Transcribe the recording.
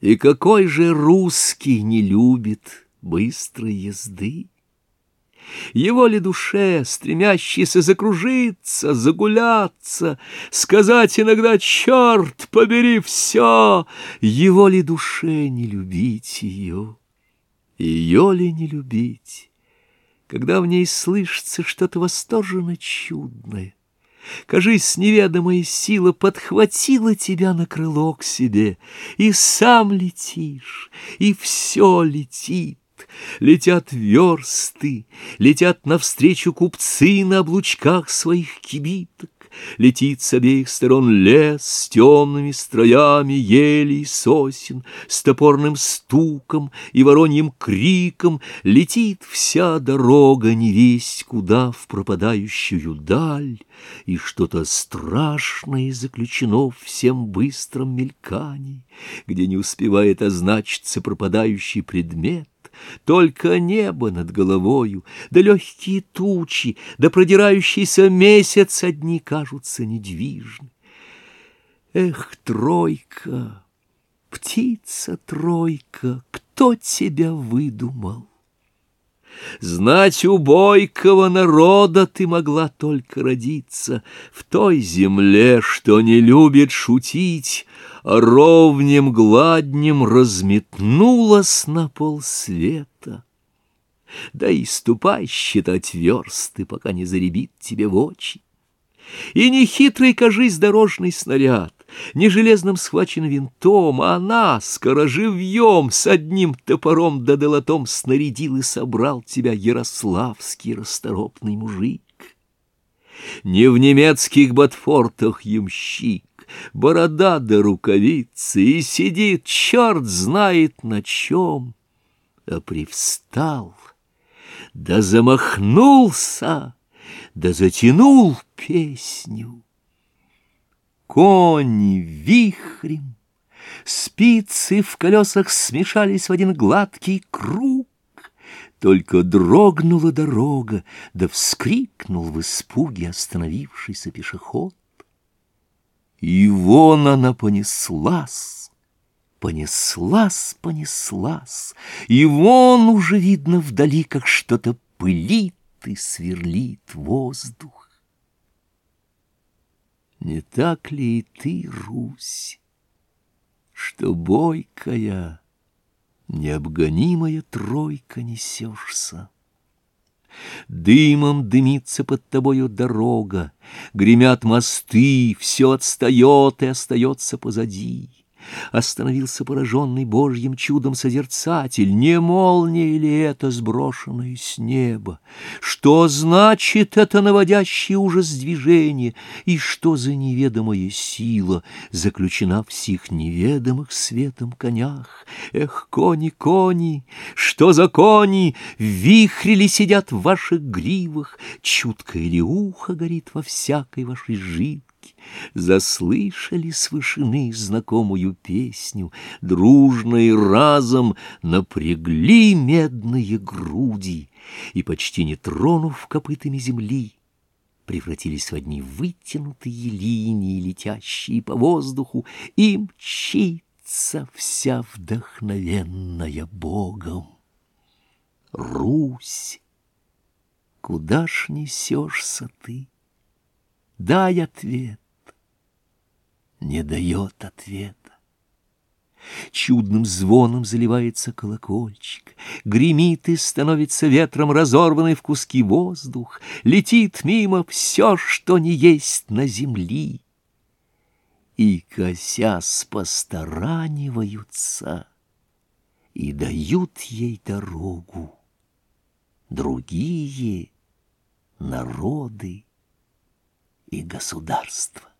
И какой же русский не любит быстрой езды? Его ли душе, стремящейся закружиться, загуляться, Сказать иногда «Черт, побери все!» Его ли душе не любить ее? Ее ли не любить, когда в ней слышится что-то восторженно чудное? Кажись, неведомая сила подхватила тебя на крыло к себе, И сам летишь, и все летит. Летят версты, летят навстречу купцы на облучках своих кибиток. Летит с обеих сторон лес с темными строями елей и сосен, с топорным стуком и вороньим криком. Летит вся дорога невесть куда в пропадающую даль, и что-то страшное заключено в всем быстром мелькании, где не успевает означиться пропадающий предмет, только небо над головою, да легкие тучи, да продирающийся месяц одни кажутся недвижны. Эх, тройка, птица тройка, кто тебя выдумал? Знать у бойкого народа ты могла только родиться В той земле, что не любит шутить, а ровнем гладнем разметнулась на полсвета. Да и ступай считать версты, пока не заребит тебе в очи. И не хитрый, кажись, дорожный снаряд, не железным схвачен винтом, а она, скороживьем, с одним топором да долотом снарядил и собрал тебя ярославский расторопный мужик. Не в немецких ботфортах ямщик, борода до рукавицы, и сидит, черт знает на чем, а привстал, да замахнулся, да затянул песню. Кони вихрем, спицы в колесах смешались в один гладкий круг, только дрогнула дорога, да вскрикнул в испуге остановившийся пешеход. И вон она понеслась, понеслась, понеслась, и вон уже видно вдали, как что-то пылит и сверлит воздух. Не так ли и ты, Русь, что бойкая, необгонимая тройка несешься? Дымом дымится под тобою дорога, Гремят мосты, все отстает и остается позади. Остановился пораженный Божьим чудом созерцатель. Не молния ли это, сброшенное с неба? Что значит это наводящее ужас движение? И что за неведомая сила заключена в сих неведомых светом конях? Эх, кони, кони, что за кони? В вихре ли сидят в ваших гривах? Чуткое ли ухо горит во всякой вашей жиле? Заслышали с вышины знакомую песню, Дружно и разом напрягли медные груди, И, почти не тронув копытами земли, Превратились в одни вытянутые линии, Летящие по воздуху, И мчится вся вдохновенная Богом. Русь, куда ж несешься ты? Дай ответ. Не дает ответа. Чудным звоном заливается колокольчик, Гремит и становится ветром разорванный в куски воздух, Летит мимо все, что не есть на земли. И, косясь, постараниваются И дают ей дорогу другие народы и государства.